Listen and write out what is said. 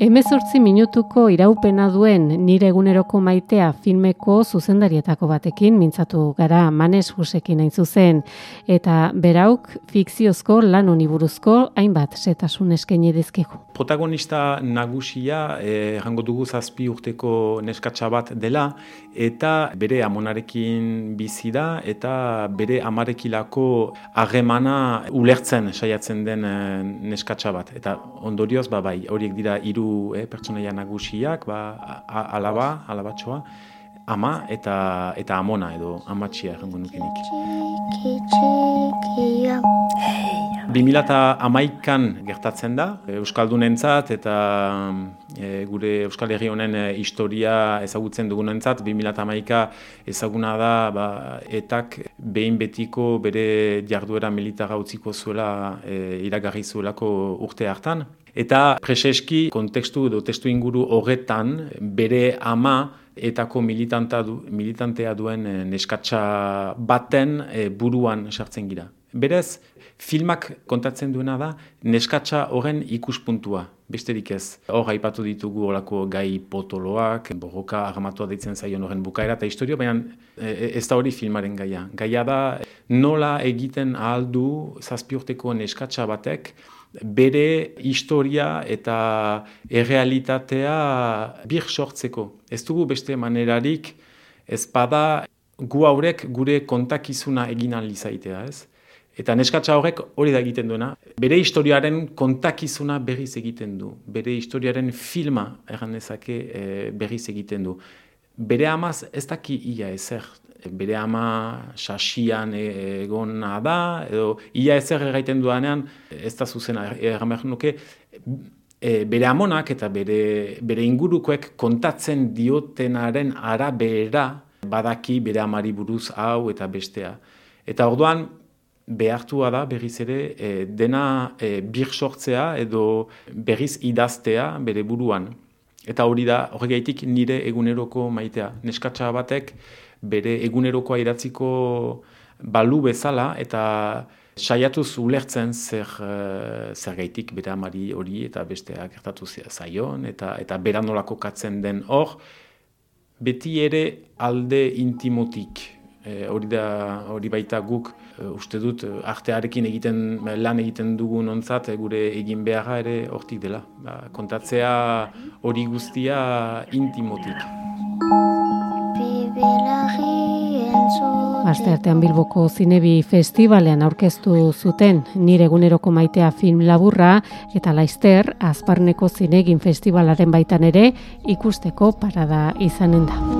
Hemezortzi minutuko iraupena duen nire eguneroko maitea filmeko zuzendarietako batekin mintzatu gara Manes Husekin hain zuzen eta berauk fikziozko lan uniburuzko hainbat setasun eskaini dizkigu. Protagonista nagusia eh, errango dugu zazpi urteko neskatsa bat dela eta bere amonarekin bizi da eta bere amarekilako harremana ulertzen saiatzen den eh, neskatsa bat eta ondorioz ba bai horiek dira hiru eh, pertsonaia nagusiak, ba, alaba, alabatxoa, ama eta eta amona edo amatxia egongo nukenik. Txiki, txiki, 2008an gertatzen da, Euskaldunentzat eta e, gure Euskal Herri honen eh, historia ezagutzen dugunentzat, 2008a ezaguna da ba, etak behin betiko bere jarduera militara utziko zuela e, iragarri zuelako urte hartan. Eta preseski kontekstu edo testu inguru horretan bere ama etako militanta militantea duen neskatsa baten e, buruan sartzen gira. Berez, filmak kontatzen duena da neskatsa horren ikuspuntua, besterik ez. Hor aipatu ditugu horako gai potoloak, borroka armatua ditzen zaion horren bukaera eta historio, baina e, ez da hori filmaren gaia. Gaia da nola egiten ahaldu zazpiurteko neskatsa batek bere historia eta errealitatea bir sortzeko. Ez dugu beste manerarik ez bada gu haurek gure kontakizuna egin alizaitea, ez? Eta neskatsa horrek hori da egiten duena, bere historiaren kontakizuna berriz egiten du, bere historiaren filma erran dezake e, berriz egiten du. Bere amaz ez daki ia ezer, bere ama sasian egona da, edo ia ezer egiten duanean, ez da zuzena erran behar nuke, e, bere amonak eta bere, bere ingurukoek kontatzen diotenaren arabera badaki bere amari buruz hau eta bestea. Eta orduan behartua da berriz ere e, dena e, bir sortzea edo berriz idaztea bere buruan. Eta hori da horregaitik nire eguneroko maitea. Neskatsa batek bere egunerokoa idatziko balu bezala eta saiatu ulertzen zer, uh, zer gaitik bere amari hori eta besteak gertatu zaion eta eta beranolako katzen den hor beti ere alde intimotik e, hori da hori baita guk e, uste dut artearekin egiten lan egiten dugun ontzat gure egin beharra ere hortik dela ba, kontatzea hori guztia intimotik Aste artean Bilboko Zinebi Festivalean aurkeztu zuten nire eguneroko maitea film laburra eta laizter Azparneko Zinegin Festivalaren baitan ere ikusteko parada izanen da.